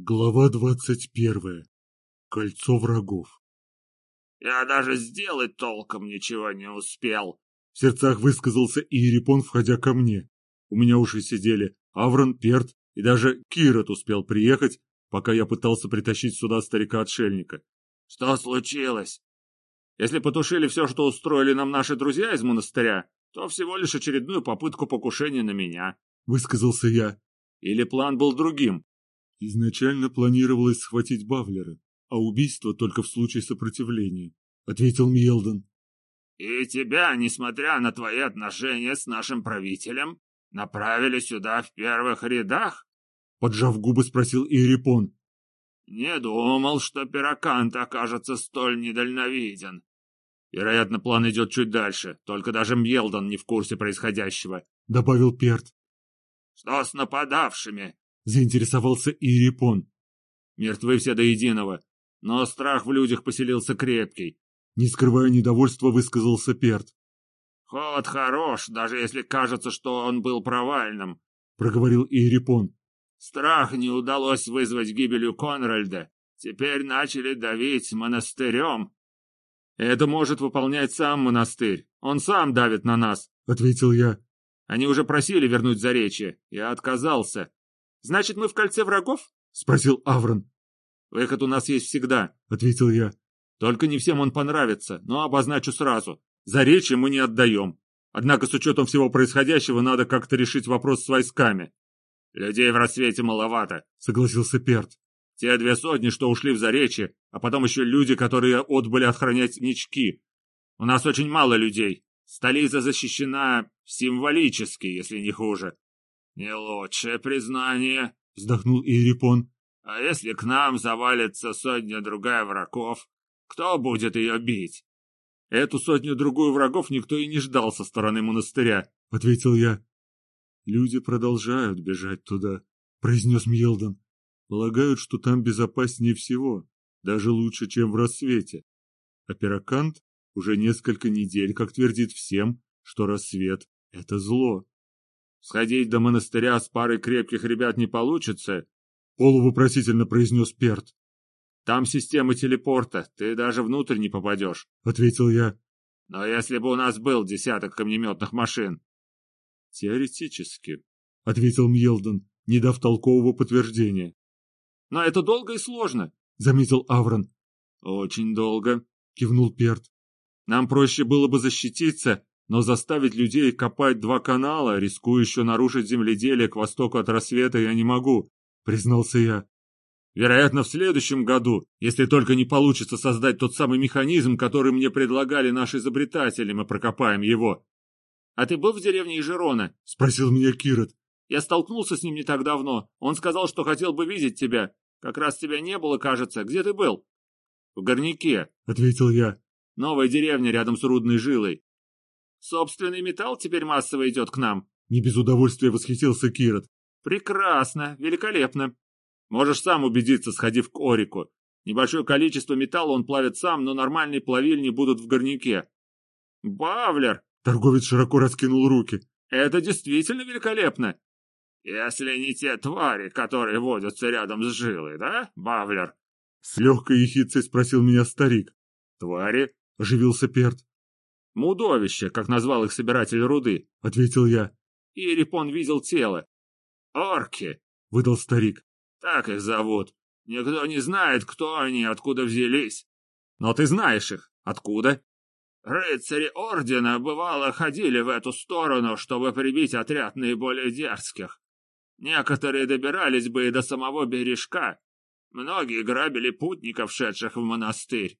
Глава двадцать первая. Кольцо врагов. «Я даже сделать толком ничего не успел», — в сердцах высказался Иерипон, входя ко мне. У меня уже сидели Аврон, Перт и даже Кирот успел приехать, пока я пытался притащить сюда старика-отшельника. «Что случилось?» «Если потушили все, что устроили нам наши друзья из монастыря, то всего лишь очередную попытку покушения на меня», — высказался я. «Или план был другим?» Изначально планировалось схватить Бавлера, а убийство только в случае сопротивления, — ответил Мьелден. — И тебя, несмотря на твои отношения с нашим правителем, направили сюда в первых рядах? — поджав губы, спросил Ирипон. — Не думал, что Пирокант окажется столь недальновиден. Вероятно, план идет чуть дальше, только даже Мьелдон не в курсе происходящего, — добавил Перт. — Что с нападавшими? Заинтересовался Ирипон. Мертвы все до единого, но страх в людях поселился крепкий. Не скрывая недовольства, высказался Перт. «Ход хорош, даже если кажется, что он был провальным», — проговорил Ирипон. «Страх не удалось вызвать гибелью Конральда. Теперь начали давить монастырем». «Это может выполнять сам монастырь. Он сам давит на нас», — ответил я. «Они уже просили вернуть Заречье. Я отказался. Значит, мы в кольце врагов? — спросил Аврон. — Выход у нас есть всегда, — ответил я. — Только не всем он понравится, но обозначу сразу. За речи мы не отдаем. Однако с учетом всего происходящего надо как-то решить вопрос с войсками. — Людей в рассвете маловато, — согласился Перт. — Те две сотни, что ушли в Заречье, а потом еще люди, которые отбыли охранять нички. У нас очень мало людей. Столица защищена символически, если не хуже. «Не лучшее признание», — вздохнул Ирипон. «А если к нам завалится сотня-другая врагов, кто будет ее бить?» «Эту сотню-другую врагов никто и не ждал со стороны монастыря», — ответил я. «Люди продолжают бежать туда», — произнес Мьелдон. «Полагают, что там безопаснее всего, даже лучше, чем в рассвете. А Пирокант уже несколько недель как твердит всем, что рассвет — это зло. Сходить до монастыря с парой крепких ребят не получится, — полувопросительно произнес Перт. Там система телепорта, ты даже внутрь не попадешь, — ответил я. Но если бы у нас был десяток камнеметных машин... — Теоретически, — ответил Мьелдон, не дав толкового подтверждения. — Но это долго и сложно, — заметил Аврон. — Очень долго, — кивнул Перт. — Нам проще было бы защититься, но заставить людей копать два канала, рискуя еще нарушить земледелие к востоку от рассвета, я не могу, признался я. Вероятно, в следующем году, если только не получится создать тот самый механизм, который мне предлагали наши изобретатели, мы прокопаем его. — А ты был в деревне Ижерона? — спросил меня Кирот. — Я столкнулся с ним не так давно. Он сказал, что хотел бы видеть тебя. Как раз тебя не было, кажется. Где ты был? — В Горняке, — ответил я. — Новая деревня рядом с Рудной жилой. Собственный металл теперь массово идет к нам. Не без удовольствия восхитился Кирот. Прекрасно, великолепно. Можешь сам убедиться, сходив к Орику. Небольшое количество металла он плавит сам, но нормальные плавильни будут в горняке. Бавлер! Торговец широко раскинул руки. Это действительно великолепно. Если не те твари, которые водятся рядом с жилой, да, Бавлер? С легкой ехицей спросил меня старик. Твари? Оживился Перт. «Мудовище, как назвал их собиратель руды», — ответил я. И Рипон видел тело. «Орки», — выдал старик. «Так их зовут. Никто не знает, кто они, откуда взялись. Но ты знаешь их. Откуда?» «Рыцари Ордена, бывало, ходили в эту сторону, чтобы прибить отряд наиболее дерзких. Некоторые добирались бы и до самого бережка. Многие грабили путников, шедших в монастырь.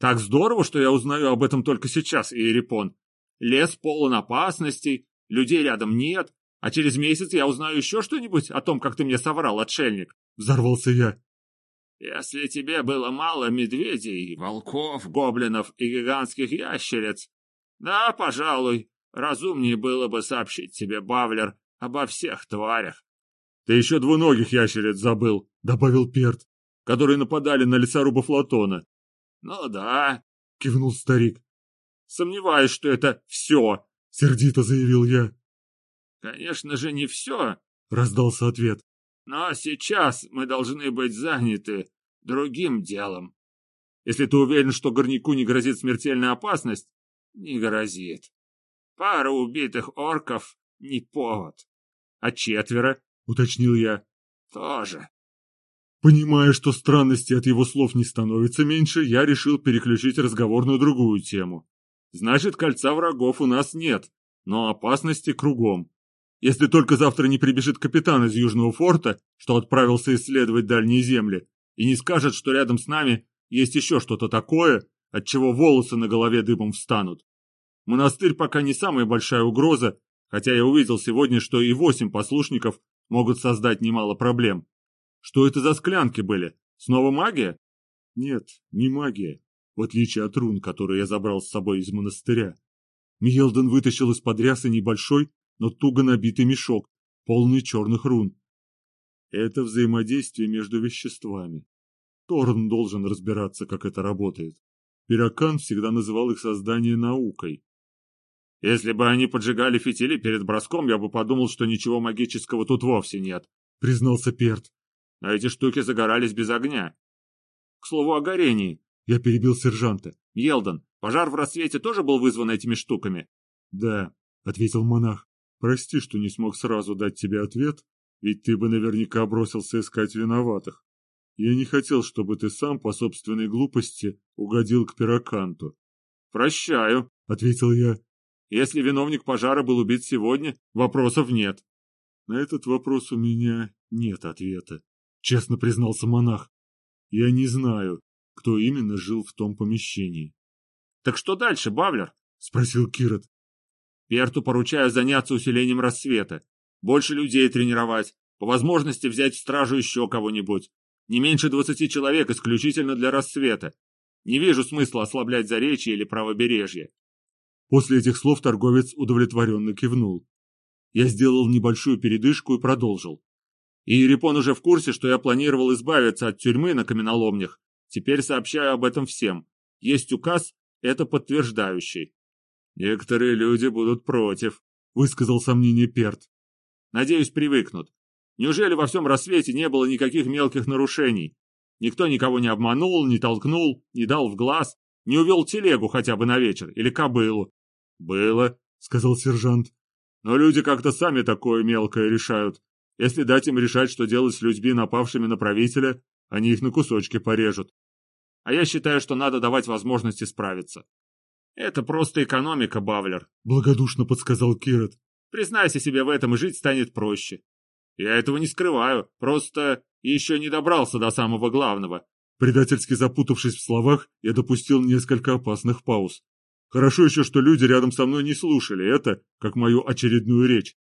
Так здорово, что я узнаю об этом только сейчас, Иерипон. Лес полон опасностей, людей рядом нет, а через месяц я узнаю еще что-нибудь о том, как ты мне соврал, отшельник. Взорвался я. Если тебе было мало медведей, волков, гоблинов и гигантских ящериц, да, пожалуй, разумнее было бы сообщить тебе, Бавлер, обо всех тварях. Ты еще двуногих ящериц забыл, — добавил Перт, которые нападали на лесорубов Латона. «Ну да», — кивнул старик. «Сомневаюсь, что это все», — сердито заявил я. «Конечно же не все», — раздался ответ. Но сейчас мы должны быть заняты другим делом. Если ты уверен, что горняку не грозит смертельная опасность, не грозит. Пара убитых орков — не повод. А четверо, — уточнил я. Тоже. Понимая, что странности от его слов не становится меньше, я решил переключить разговор на другую тему. Значит, кольца врагов у нас нет, но опасности кругом. Если только завтра не прибежит капитан из Южного форта, что отправился исследовать дальние земли, и не скажет, что рядом с нами есть еще что-то такое, от чего волосы на голове дыбом встанут. Монастырь пока не самая большая угроза, хотя я увидел сегодня, что и восемь послушников могут создать немало проблем. Что это за склянки были? Снова магия? Нет, не магия, в отличие от рун, которые я забрал с собой из монастыря. Мьелден вытащил из-под рясы небольшой, но туго набитый мешок, полный черных рун. Это взаимодействие между веществами. Торн должен разбираться, как это работает. Пиракан всегда называл их создание наукой. Если бы они поджигали фитили перед броском, я бы подумал, что ничего магического тут вовсе нет, признался Перт. А эти штуки загорались без огня. К слову о горении. Я перебил сержанта. Елдон, пожар в рассвете тоже был вызван этими штуками? Да, ответил монах. Прости, что не смог сразу дать тебе ответ, ведь ты бы наверняка бросился искать виноватых. Я не хотел, чтобы ты сам по собственной глупости угодил к пироканту. «Прощаю», — ответил я. «Если виновник пожара был убит сегодня, вопросов нет». На этот вопрос у меня нет ответа, — честно признался монах. Я не знаю, кто именно жил в том помещении. «Так что дальше, Бавлер?» — спросил Кирот. Перту поручаю заняться усилением рассвета. Больше людей тренировать. По возможности взять в стражу еще кого-нибудь. Не меньше двадцати человек исключительно для рассвета. Не вижу смысла ослаблять заречье или правобережье. После этих слов торговец удовлетворенно кивнул. Я сделал небольшую передышку и продолжил. И Ерепон уже в курсе, что я планировал избавиться от тюрьмы на каменоломнях. Теперь сообщаю об этом всем. Есть указ, это подтверждающий. «Некоторые люди будут против», — высказал сомнение Перт. «Надеюсь, привыкнут. Неужели во всем рассвете не было никаких мелких нарушений? Никто никого не обманул, не толкнул, не дал в глаз, не увел телегу хотя бы на вечер или кобылу?» «Было», — сказал сержант. «Но люди как-то сами такое мелкое решают. Если дать им решать, что делать с людьми, напавшими на правителя, они их на кусочки порежут. А я считаю, что надо давать возможности справиться. Это просто экономика, Бавлер. Благодушно подсказал Кирот. Признайся себе в этом, и жить станет проще. Я этого не скрываю, просто еще не добрался до самого главного. Предательски запутавшись в словах, я допустил несколько опасных пауз. Хорошо еще, что люди рядом со мной не слушали это, как мою очередную речь.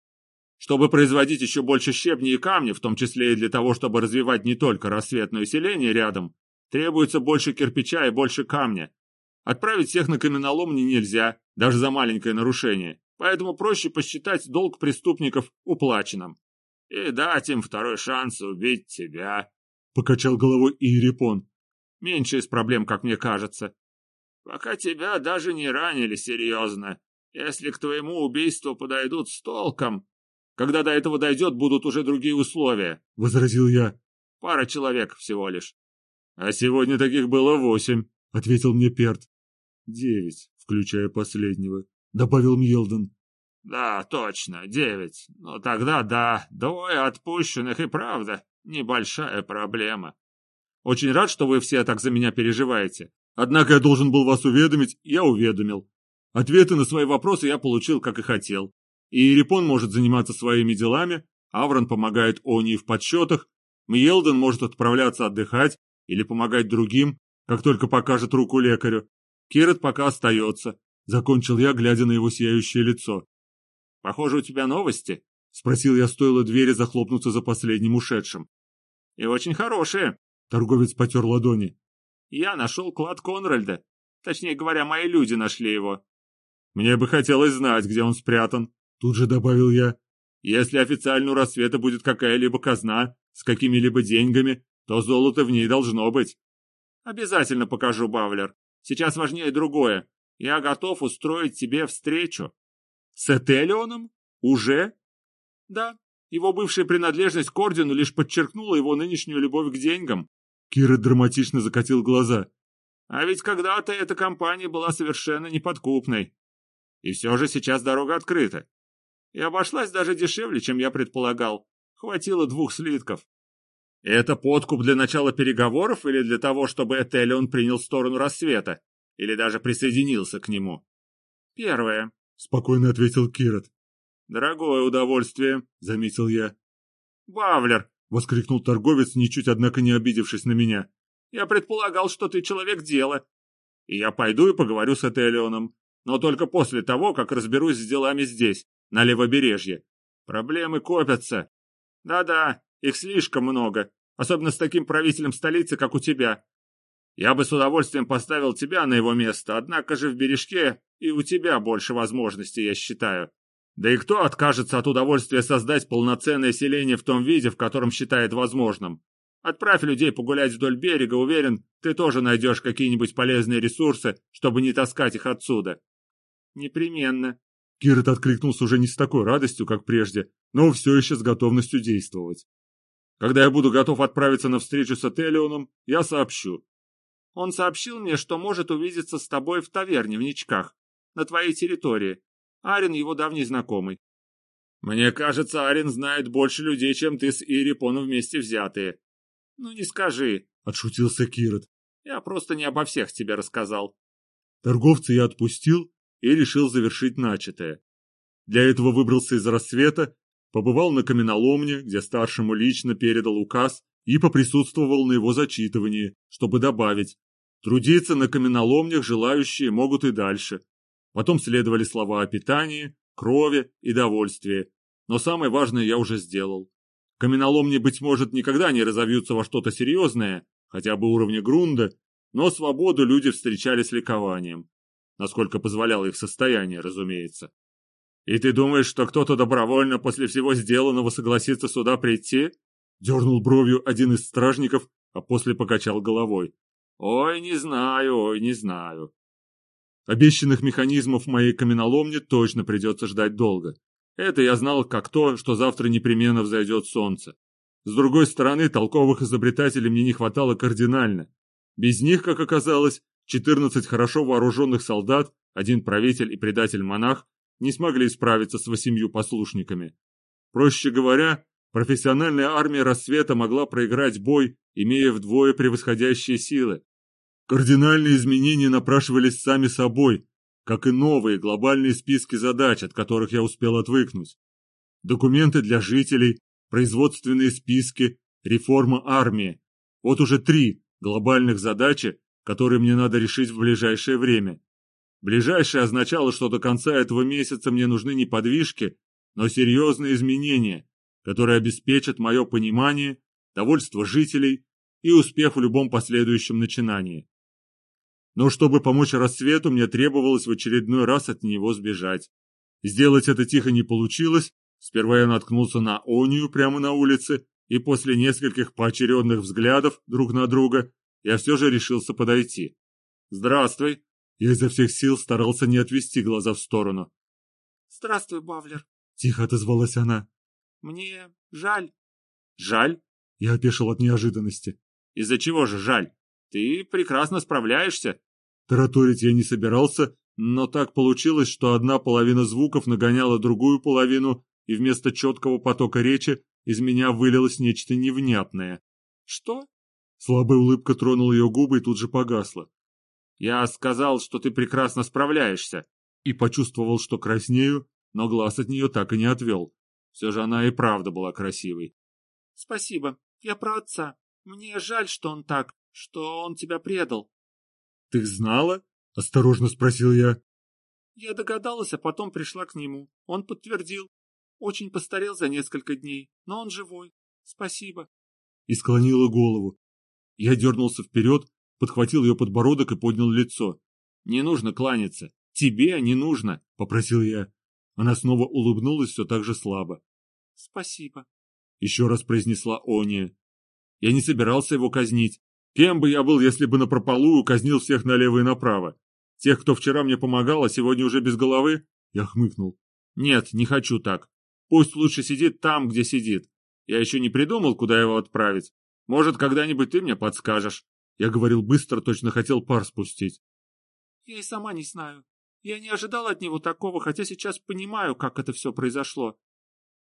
Чтобы производить еще больше щебней и камней, в том числе и для того, чтобы развивать не только рассветное селение рядом, требуется больше кирпича и больше камня, Отправить всех на каменоломни нельзя, даже за маленькое нарушение, поэтому проще посчитать долг преступников уплаченным. И дать им второй шанс убить тебя. Покачал головой Иерипон. Меньше из проблем, как мне кажется. Пока тебя даже не ранили серьезно. Если к твоему убийству подойдут с толком, когда до этого дойдет, будут уже другие условия. — возразил я. — Пара человек всего лишь. — А сегодня таких было восемь, — ответил мне Перт. «Девять, включая последнего», — добавил Мьелден. «Да, точно, девять. Ну тогда да, двое отпущенных и правда небольшая проблема. Очень рад, что вы все так за меня переживаете. Однако я должен был вас уведомить, я уведомил. Ответы на свои вопросы я получил, как и хотел. И Ирипон может заниматься своими делами, Аврон помогает Они в подсчетах, Мьелден может отправляться отдыхать или помогать другим, как только покажет руку лекарю. Кирот пока остается, — закончил я, глядя на его сияющее лицо. — Похоже, у тебя новости? — спросил я, стоило двери захлопнуться за последним ушедшим. — И очень хорошие. Торговец потер ладони. — Я нашел клад Конральда. Точнее говоря, мои люди нашли его. — Мне бы хотелось знать, где он спрятан, — тут же добавил я. Если официально у рассвета будет какая-либо казна с какими-либо деньгами, то золото в ней должно быть. — Обязательно покажу, Бавлер. Сейчас важнее другое. Я готов устроить тебе встречу. С Этелионом? Уже? Да. Его бывшая принадлежность к ордену лишь подчеркнула его нынешнюю любовь к деньгам. Кира драматично закатил глаза. А ведь когда-то эта компания была совершенно неподкупной. И все же сейчас дорога открыта. И обошлась даже дешевле, чем я предполагал. Хватило двух слитков. Это подкуп для начала переговоров или для того, чтобы Этелион принял сторону рассвета? Или даже присоединился к нему? Первое, — спокойно ответил Кирот. Дорогое удовольствие, — заметил я. Бавлер, — воскликнул торговец, ничуть, однако, не обидевшись на меня. Я предполагал, что ты человек дела. И я пойду и поговорю с Этелионом, но только после того, как разберусь с делами здесь, на левобережье. Проблемы копятся. Да-да, их слишком много, особенно с таким правителем столицы, как у тебя. Я бы с удовольствием поставил тебя на его место, однако же в бережке и у тебя больше возможностей, я считаю. Да и кто откажется от удовольствия создать полноценное селение в том виде, в котором считает возможным? Отправь людей погулять вдоль берега, уверен, ты тоже найдешь какие-нибудь полезные ресурсы, чтобы не таскать их отсюда. Непременно. Кирот откликнулся уже не с такой радостью, как прежде, но все еще с готовностью действовать. Когда я буду готов отправиться на встречу с Этелионом, я сообщу. Он сообщил мне, что может увидеться с тобой в таверне в Ничках, на твоей территории. Арин его давний знакомый. Мне кажется, Арин знает больше людей, чем ты с Ирипоном вместе взятые. «Ну не скажи», — отшутился Кирот. «Я просто не обо всех тебе рассказал». Торговца я отпустил и решил завершить начатое. Для этого выбрался из рассвета, побывал на каменоломне, где старшему лично передал указ и поприсутствовал на его зачитывании, чтобы добавить «Трудиться на каменоломнях желающие могут и дальше». Потом следовали слова о питании, крови и довольствии. Но самое важное я уже сделал. Каменоломни, быть может, никогда не разовьются во что-то серьезное, хотя бы уровня грунда, но свободу люди встречали с ликованием. Насколько позволяло их состояние, разумеется. «И ты думаешь, что кто-то добровольно после всего сделанного согласится сюда прийти?» Дернул бровью один из стражников, а после покачал головой. «Ой, не знаю, ой, не знаю». Обещанных механизмов моей каменоломне точно придется ждать долго. Это я знал как то, что завтра непременно взойдет солнце. С другой стороны, толковых изобретателей мне не хватало кардинально. Без них, как оказалось, 14 хорошо вооруженных солдат, один правитель и предатель-монах, не смогли справиться с восемью послушниками. Проще говоря, профессиональная армия рассвета могла проиграть бой, имея вдвое превосходящие силы. Кардинальные изменения напрашивались сами собой, как и новые глобальные списки задач, от которых я успел отвыкнуть. Документы для жителей, производственные списки, реформа армии. Вот уже три глобальных задачи, которые мне надо решить в ближайшее время. Ближайшее означало, что до конца этого месяца мне нужны не подвижки, но серьезные изменения, которые обеспечат мое понимание, довольство жителей и успех в любом последующем начинании. Но чтобы помочь рассвету, мне требовалось в очередной раз от него сбежать. Сделать это тихо не получилось. Сперва я наткнулся на Онию прямо на улице, и после нескольких поочередных взглядов друг на друга я все же решился подойти. «Здравствуй!» Я изо всех сил старался не отвести глаза в сторону. «Здравствуй, Бавлер!» — тихо отозвалась она. «Мне жаль». «Жаль?» — я опешил от неожиданности. «Из-за чего же жаль? Ты прекрасно справляешься. Тараторить я не собирался, но так получилось, что одна половина звуков нагоняла другую половину, и вместо четкого потока речи из меня вылилось нечто невнятное. «Что?» Слабая улыбка тронула ее губы и тут же погасла. «Я сказал, что ты прекрасно справляешься». И почувствовал, что краснею, но глаз от нее так и не отвел. Все же она и правда была красивой. «Спасибо. Я про отца. Мне жаль, что он так, что он тебя предал. — Ты знала? — осторожно спросил я. Я догадалась, а потом пришла к нему. Он подтвердил. Очень постарел за несколько дней, но он живой. Спасибо. И склонила голову. Я дернулся вперед, подхватил ее подбородок и поднял лицо. «Не нужно кланяться. Тебе не нужно», — попросил я. Она снова улыбнулась все так же слабо. «Спасибо», — еще раз произнесла Ония. Я не собирался его казнить. Кем бы я был, если бы напропалую казнил всех налево и направо? Тех, кто вчера мне помогал, а сегодня уже без головы? Я хмыкнул. Нет, не хочу так. Пусть лучше сидит там, где сидит. Я еще не придумал, куда его отправить. Может, когда-нибудь ты мне подскажешь. Я говорил быстро, точно хотел пар спустить. Я и сама не знаю. Я не ожидал от него такого, хотя сейчас понимаю, как это все произошло.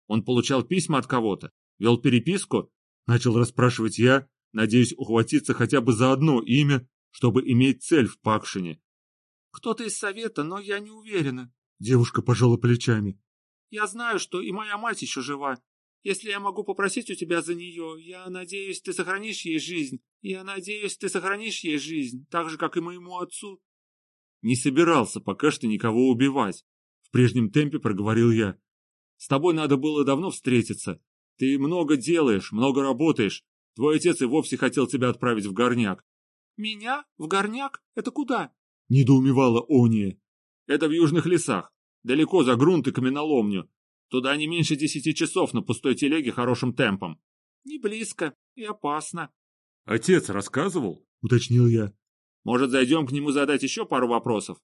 Он получал письма от кого-то, вел переписку, начал расспрашивать я, надеясь ухватиться хотя бы за одно имя, чтобы иметь цель в Пакшине. Кто-то из совета, но я не уверена. Девушка пожала плечами. Я знаю, что и моя мать еще жива. Если я могу попросить у тебя за нее, я надеюсь, ты сохранишь ей жизнь. Я надеюсь, ты сохранишь ей жизнь, так же, как и моему отцу. Не собирался пока что никого убивать. В прежнем темпе проговорил я. С тобой надо было давно встретиться. Ты много делаешь, много работаешь. Твой отец и вовсе хотел тебя отправить в горняк. Меня? В горняк? Это куда? Недоумевала Ония. Это в южных лесах. Далеко за грунт и каменоломню. Туда не меньше десяти часов на пустой телеге хорошим темпом. Не близко и опасно. Отец рассказывал? Уточнил я. Может, зайдем к нему задать еще пару вопросов?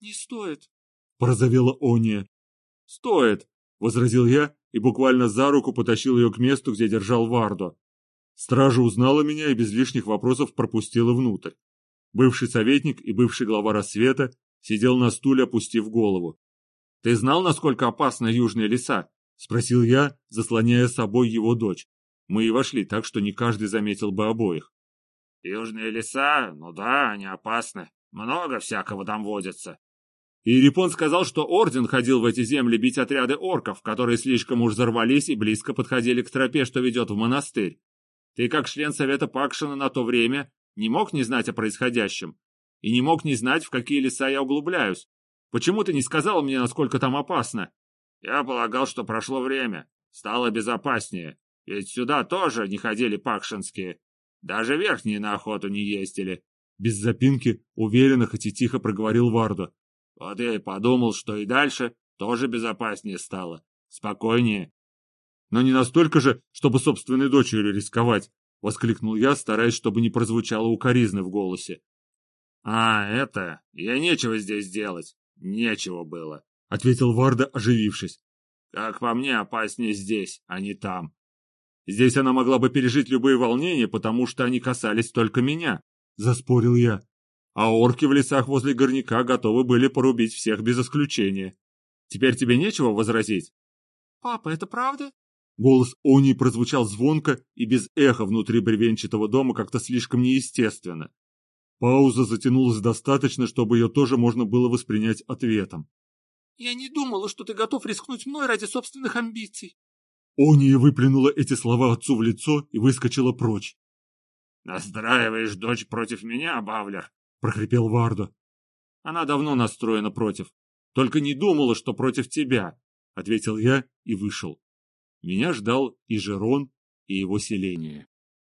Не стоит. Порозовела Ония. Стоит, возразил я и буквально за руку потащил ее к месту, где держал Вардо. Стража узнала меня и без лишних вопросов пропустила внутрь. Бывший советник и бывший глава рассвета сидел на стуле, опустив голову. «Ты знал, насколько опасны южные леса?» — спросил я, заслоняя собой его дочь. Мы и вошли так, что не каждый заметил бы обоих. Южные леса, ну да, они опасны. Много всякого там водится. И Рипон сказал, что Орден ходил в эти земли бить отряды орков, которые слишком уж взорвались и близко подходили к тропе, что ведет в монастырь. Ты, как член Совета Пакшина на то время, не мог не знать о происходящем. И не мог не знать, в какие леса я углубляюсь. Почему ты не сказал мне, насколько там опасно? Я полагал, что прошло время. Стало безопаснее. Ведь сюда тоже не ходили пакшинские. Даже верхние на охоту не ездили. Без запинки, уверенно, хоть и тихо проговорил Варду. Вот я и подумал, что и дальше тоже безопаснее стало. Спокойнее. Но не настолько же, чтобы собственной дочерью рисковать, воскликнул я, стараясь, чтобы не прозвучало укоризны в голосе. А, это... Я нечего здесь делать. Нечего было, ответил Варда, оживившись. Как по мне, опаснее здесь, а не там. Здесь она могла бы пережить любые волнения, потому что они касались только меня, заспорил я. А орки в лесах возле горняка готовы были порубить всех без исключения. Теперь тебе нечего возразить? Папа, это правда? Голос Они прозвучал звонко и без эха внутри бревенчатого дома как-то слишком неестественно. Пауза затянулась достаточно, чтобы ее тоже можно было воспринять ответом. «Я не думала, что ты готов рискнуть мной ради собственных амбиций». Ония выплюнула эти слова отцу в лицо и выскочила прочь. «Настраиваешь дочь против меня, Бавлер?» — прохрипел Вардо. «Она давно настроена против. Только не думала, что против тебя», — ответил я и вышел. Меня ждал и Жерон, и его селение.